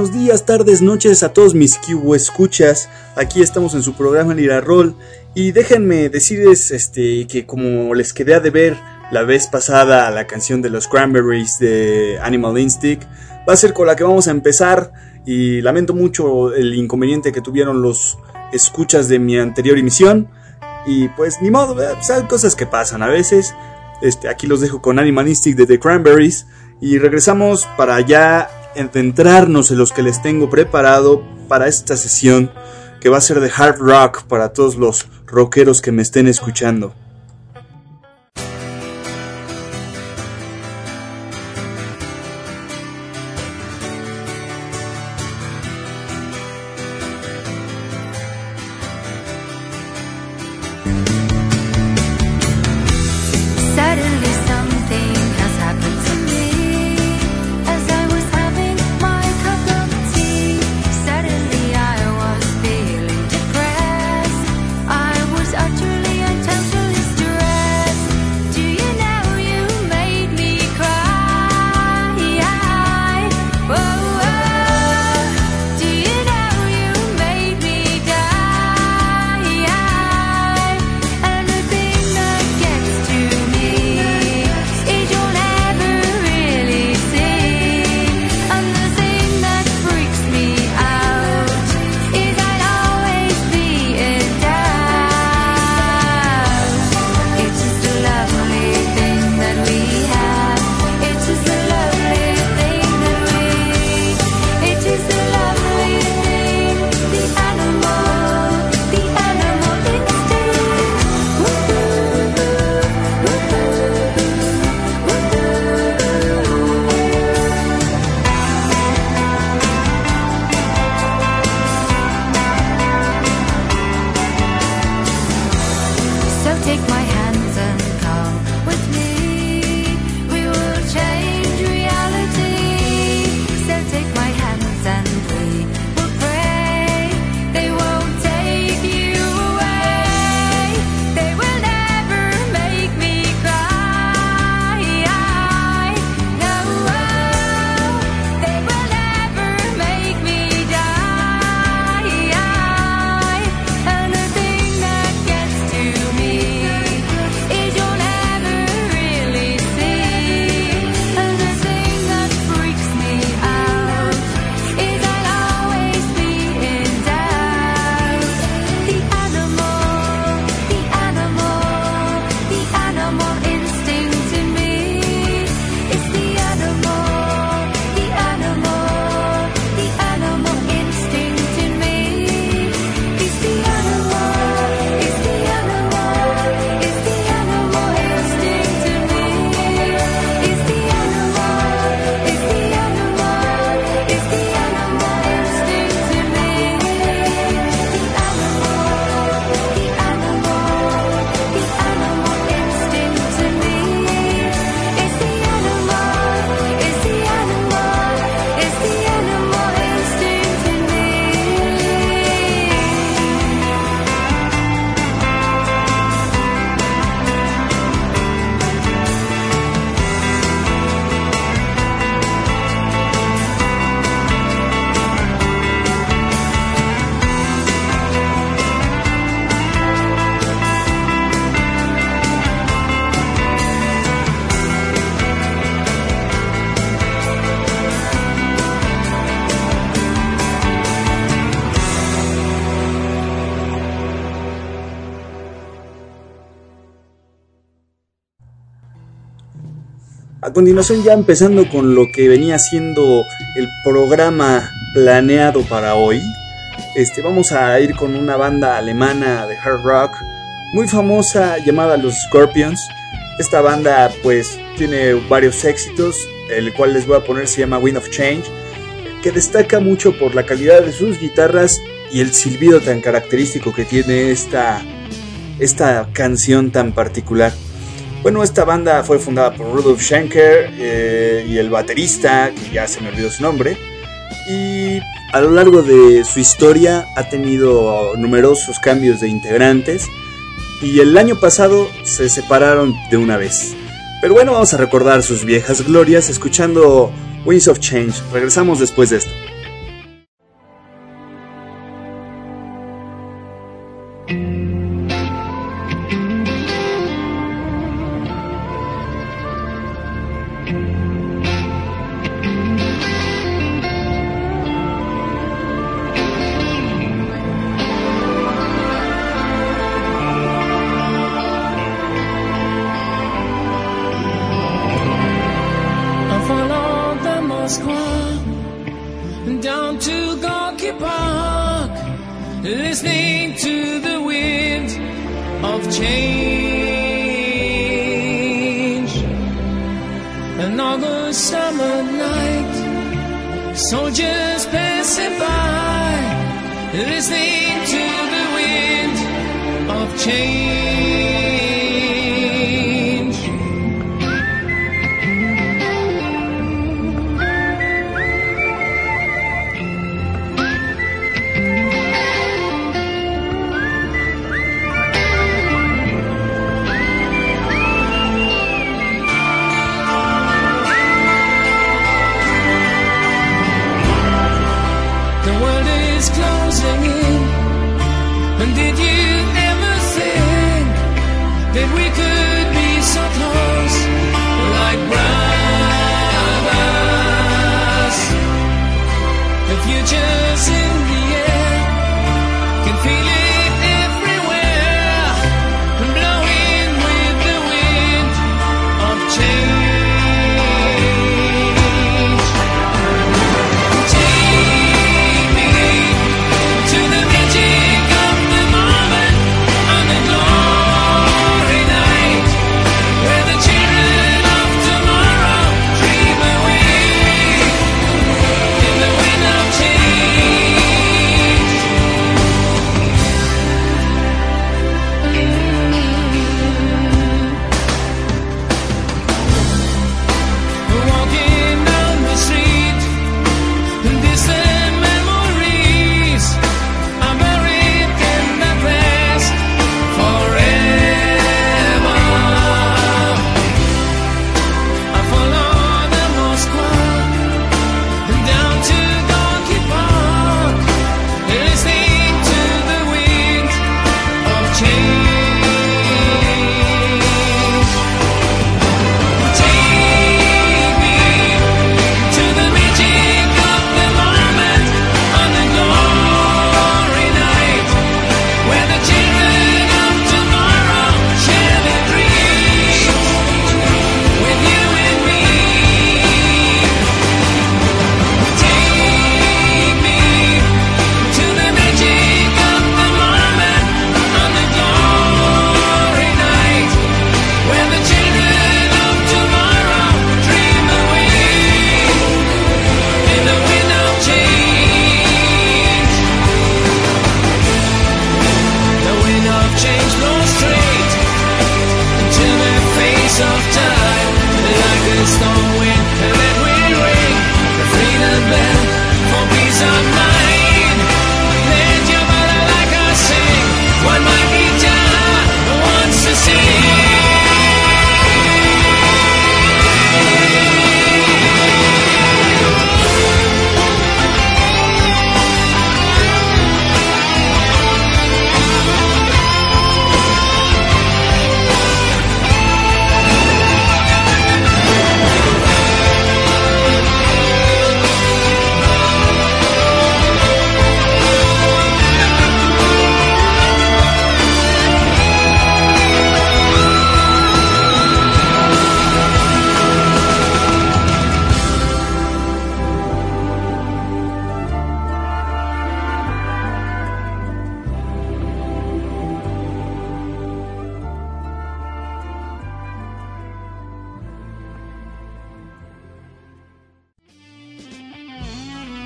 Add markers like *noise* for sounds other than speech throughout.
Buenos días, tardes, noches a todos mis Cubo escuchas. Aquí estamos en su programa Lira Roll. Y déjenme decirles este, que como les quedé a deber la vez pasada la canción de los Cranberries de Animal Instinct, va a ser con la que vamos a empezar. Y lamento mucho el inconveniente que tuvieron los escuchas de mi anterior emisión. Y pues ni modo, pues, hay cosas que pasan a veces. Este, aquí los dejo con Animal Instinct de The Cranberries. Y regresamos para ya adentrarnos en los que les tengo preparado para esta sesión que va a ser de hard rock para todos los rockeros que me estén escuchando. A continuación ya empezando con lo que venía siendo el programa planeado para hoy, este, vamos a ir con una banda alemana de hard rock muy famosa llamada Los Scorpions. Esta banda pues tiene varios éxitos, el cual les voy a poner se llama Wind of Change, que destaca mucho por la calidad de sus guitarras y el silbido tan característico que tiene esta, esta canción tan particular. Bueno, esta banda fue fundada por Rudolf Schenker eh, y el baterista, que ya se me olvidó su nombre, y a lo largo de su historia ha tenido numerosos cambios de integrantes y el año pasado se separaron de una vez. Pero bueno, vamos a recordar sus viejas glorias escuchando Winds of Change. Regresamos después de esto. Listening to the wind of change. An August summer night, soldiers passing by, listening to the wind of change. something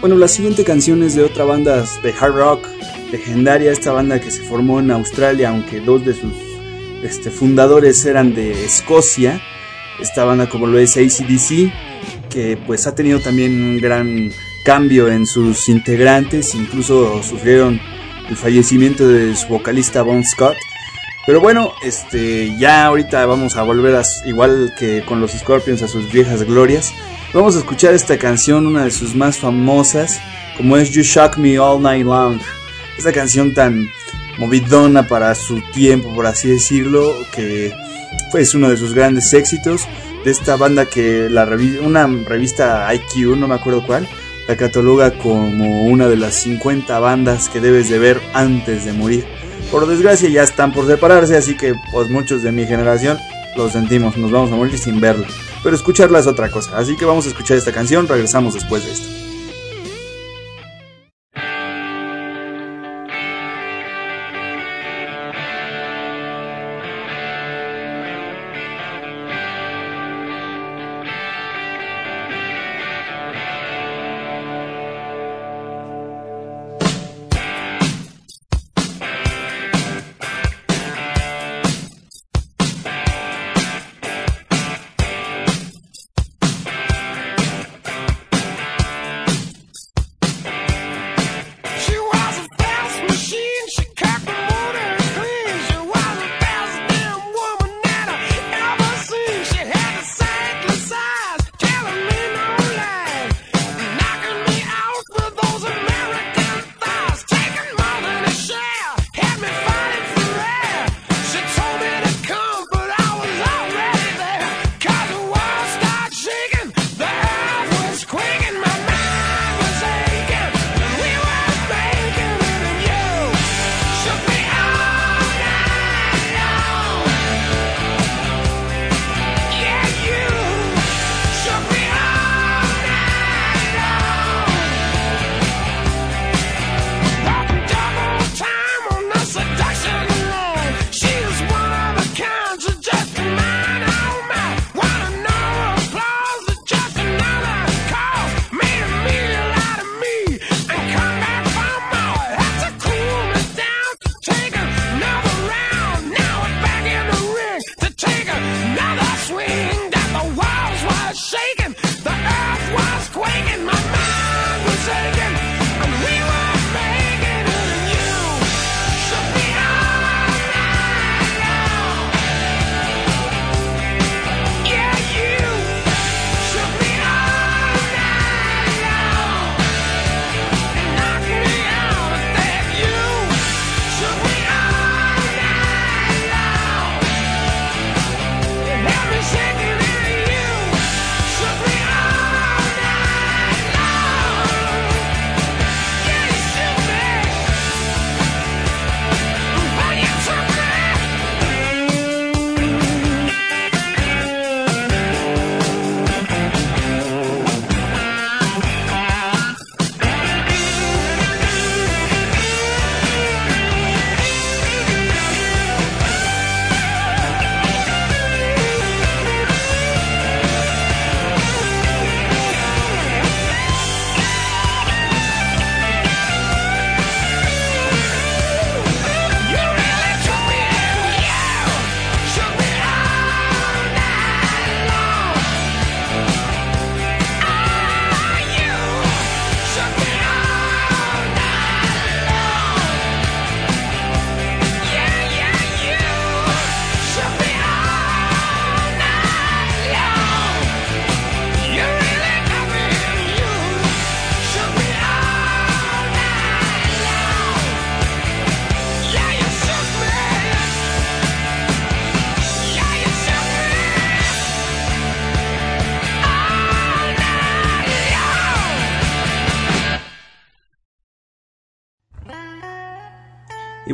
Bueno, la siguiente canción es de otra banda de hard rock legendaria, esta banda que se formó en Australia, aunque dos de sus este, fundadores eran de Escocia. Esta banda como lo es ACDC, que pues ha tenido también un gran cambio en sus integrantes, incluso sufrieron el fallecimiento de su vocalista Bon Scott. Pero bueno, este ya ahorita vamos a volver a, igual que con los Scorpions a sus viejas glorias. Vamos a escuchar esta canción, una de sus más famosas, como es You Shock Me All Night Long. Esta canción tan movidona para su tiempo, por así decirlo, que fue uno de sus grandes éxitos de esta banda que la revi una revista IQ, no me acuerdo cuál, la cataloga como una de las 50 bandas que debes de ver antes de morir. Por desgracia ya están por separarse, así que pues muchos de mi generación lo sentimos, nos vamos a morir sin verlo. Pero escucharla es otra cosa, así que vamos a escuchar esta canción, regresamos después de esto.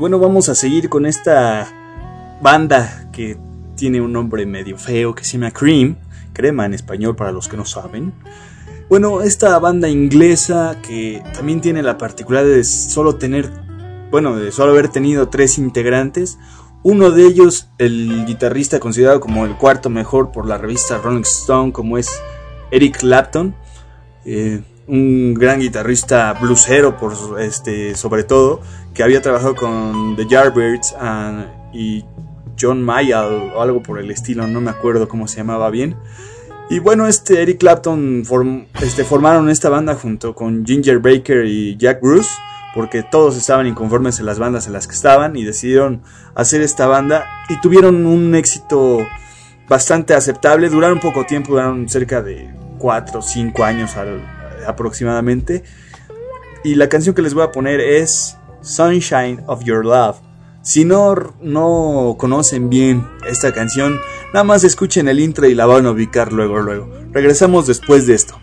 Bueno, vamos a seguir con esta banda que tiene un nombre medio feo que se llama Cream, crema en español para los que no saben. Bueno, esta banda inglesa que también tiene la particularidad de solo tener, bueno, de solo haber tenido tres integrantes. Uno de ellos, el guitarrista considerado como el cuarto mejor por la revista Rolling Stone, como es Eric Clapton. Eh, un gran guitarrista bluesero por este sobre todo que había trabajado con The Yardbirds y John Mayall o algo por el estilo no me acuerdo cómo se llamaba bien y bueno este Eric Clapton este, formaron esta banda junto con Ginger Baker y Jack Bruce porque todos estaban inconformes en las bandas en las que estaban y decidieron hacer esta banda y tuvieron un éxito bastante aceptable. Duraron poco tiempo, duraron cerca de 4 o 5 años al- aproximadamente. Y la canción que les voy a poner es Sunshine of Your Love. Si no, no conocen bien esta canción, nada más escuchen el intro y la van a ubicar luego, luego. Regresamos después de esto.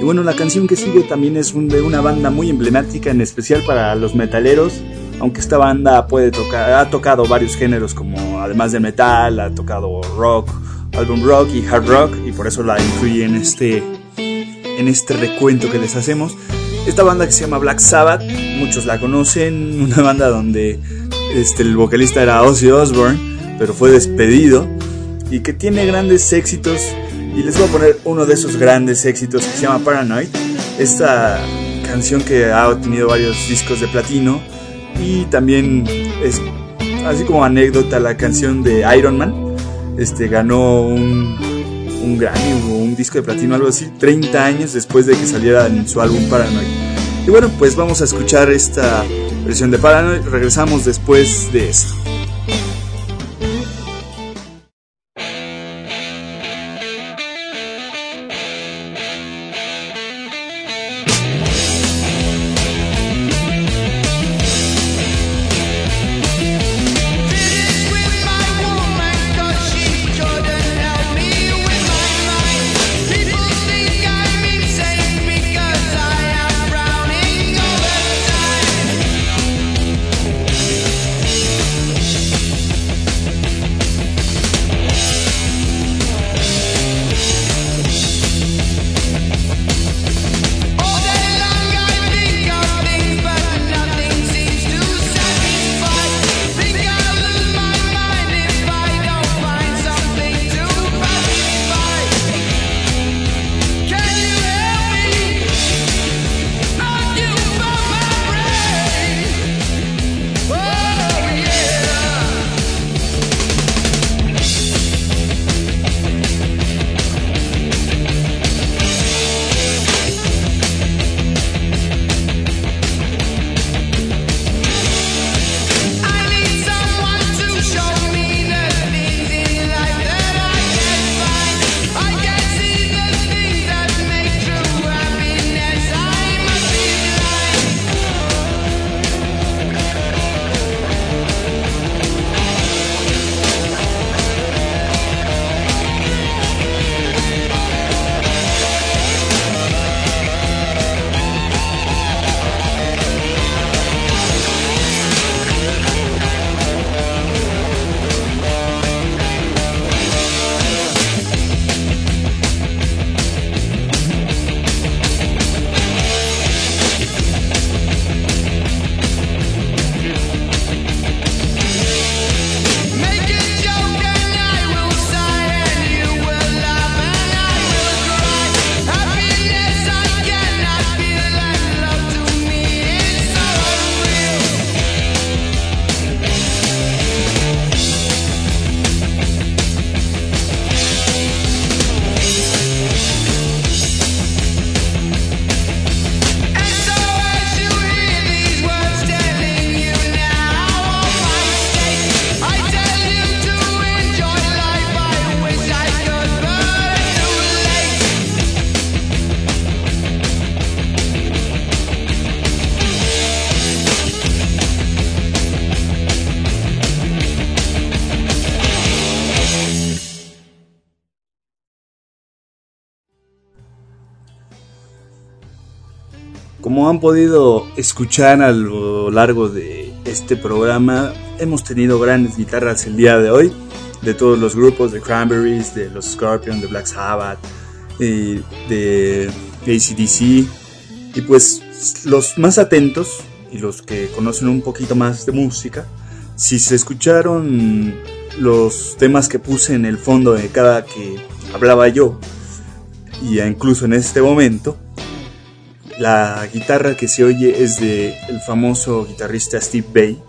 Y bueno, la canción que sigue también es de una banda muy emblemática, en especial para los metaleros. Aunque esta banda puede tocar, ha tocado varios géneros, como además de metal, ha tocado rock, álbum rock y hard rock y por eso la incluye en este en este recuento que les hacemos. Esta banda que se llama Black Sabbath, muchos la conocen, *laughs* una banda donde este, el vocalista era Ozzy Osbourne, pero fue despedido y que tiene grandes éxitos y les voy a poner uno de esos grandes éxitos que se llama Paranoid. Esta canción que ha obtenido varios discos de platino y también es así como anécdota la canción de Iron Man. Este ganó un, un Grammy o un disco de platino, algo así, 30 años después de que saliera su álbum Paranoid. Y bueno, pues vamos a escuchar esta versión de Paranoid. Regresamos después de esto. Como han podido escuchar a lo largo de este programa, hemos tenido grandes guitarras el día de hoy, de todos los grupos, de Cranberries, de los Scorpions, de Black Sabbath, eh, de ACDC, y pues los más atentos y los que conocen un poquito más de música, si se escucharon los temas que puse en el fondo de cada que hablaba yo, y incluso en este momento, la guitarra que se oye es de el famoso guitarrista Steve Bay,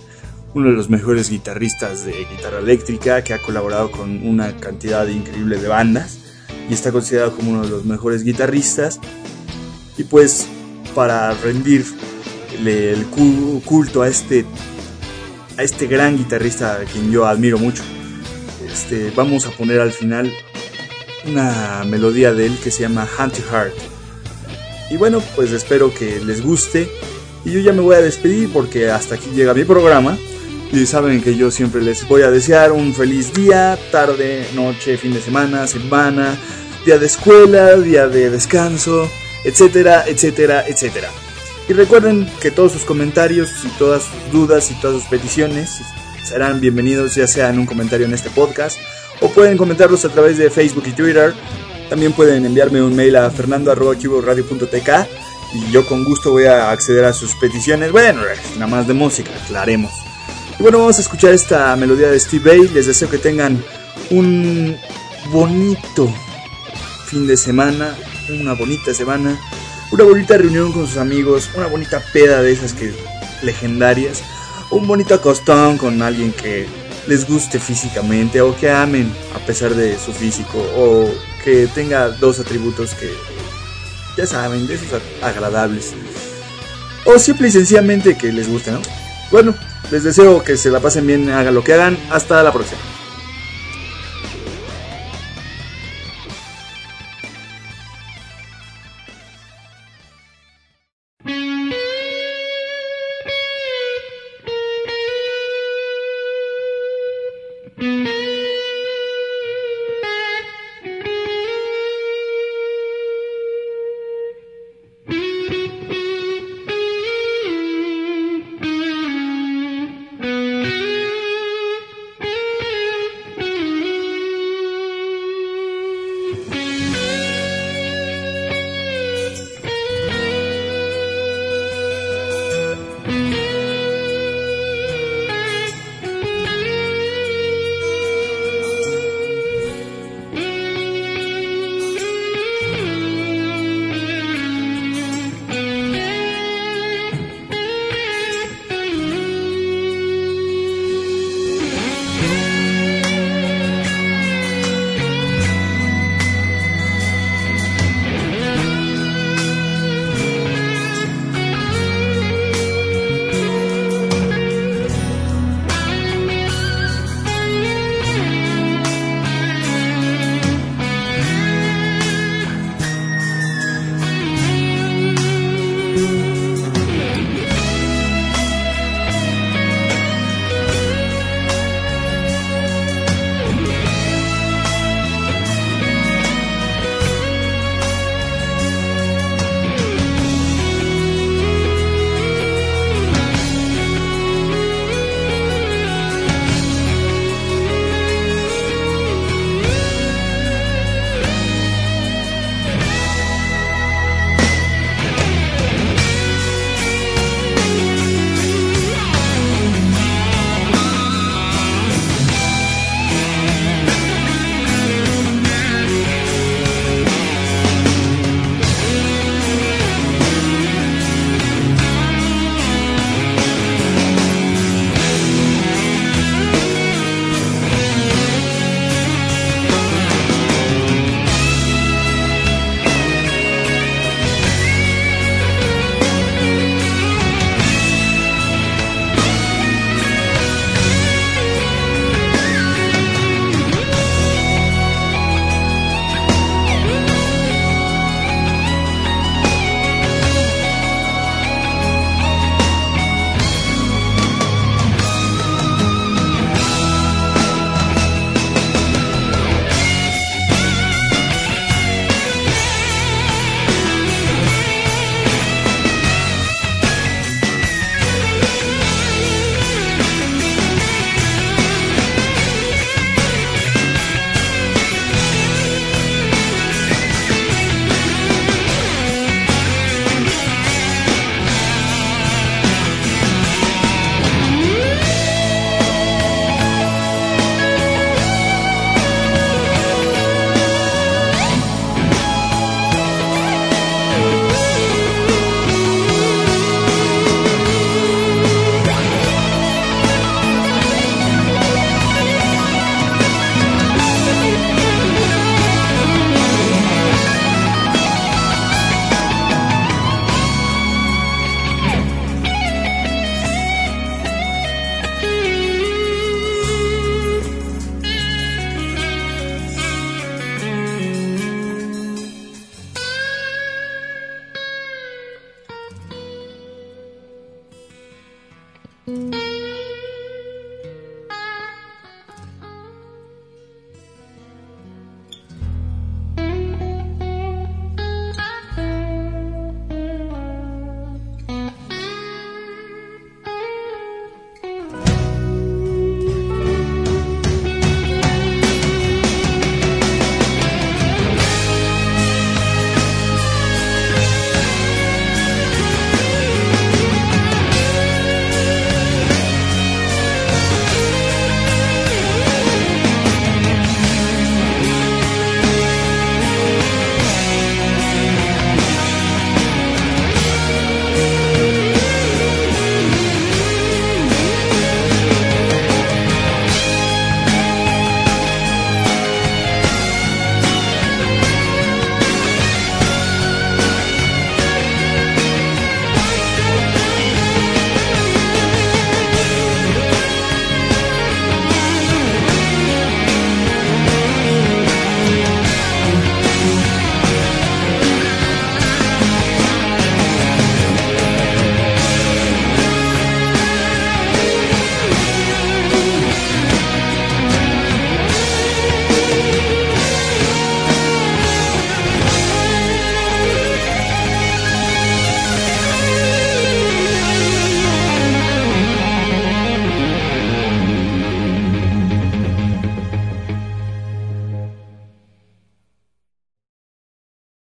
uno de los mejores guitarristas de guitarra eléctrica que ha colaborado con una cantidad increíble de bandas y está considerado como uno de los mejores guitarristas. Y pues para rendirle el culto a este a este gran guitarrista a quien yo admiro mucho, este, vamos a poner al final una melodía de él que se llama Hand Heart. Y bueno, pues espero que les guste. Y yo ya me voy a despedir porque hasta aquí llega mi programa. Y saben que yo siempre les voy a desear un feliz día, tarde, noche, fin de semana, semana, día de escuela, día de descanso. etcétera, etcétera, etcétera. Y recuerden que todos sus comentarios y todas sus dudas y todas sus peticiones serán bienvenidos ya sea en un comentario en este podcast o pueden comentarlos a través de Facebook y Twitter. También pueden enviarme un mail a fernando.cuboradio.tk y yo con gusto voy a acceder a sus peticiones. Bueno, nada más de música, aclaremos. Y bueno, vamos a escuchar esta melodía de Steve Bay. Les deseo que tengan un bonito fin de semana, una bonita semana, una bonita reunión con sus amigos, una bonita peda de esas que legendarias, un bonito acostón con alguien que les guste físicamente o que amen a pesar de su físico o que tenga dos atributos que ya saben, de esos agradables. O simple y sencillamente que les guste, ¿no? Bueno, les deseo que se la pasen bien, hagan lo que hagan. Hasta la próxima.